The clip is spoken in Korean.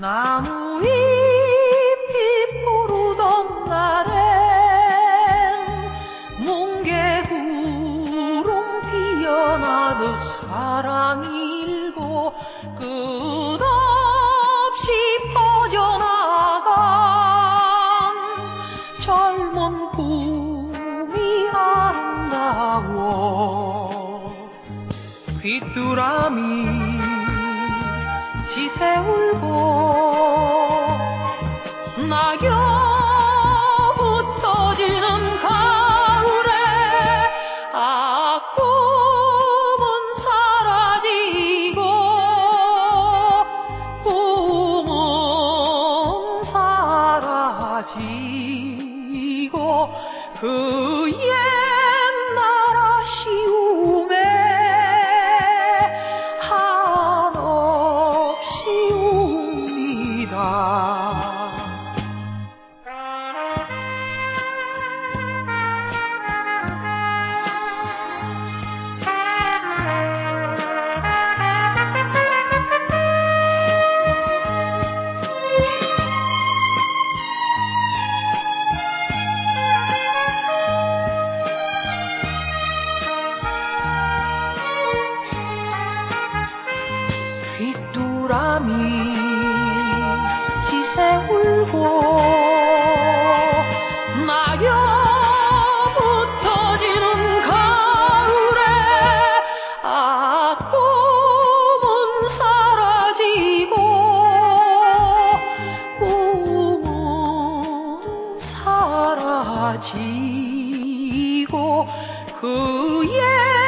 나무 잎이 푸르던 날엔 뭉게 구름 피어나듯 살아 젊은 꿈이 아름다워. 귀뚜라미 지새 울고 사라지고 그옛 바람이 지새 울고 나여 붙어지는 가을에 아꿈은 사라지고 꿈은 사라지고 그의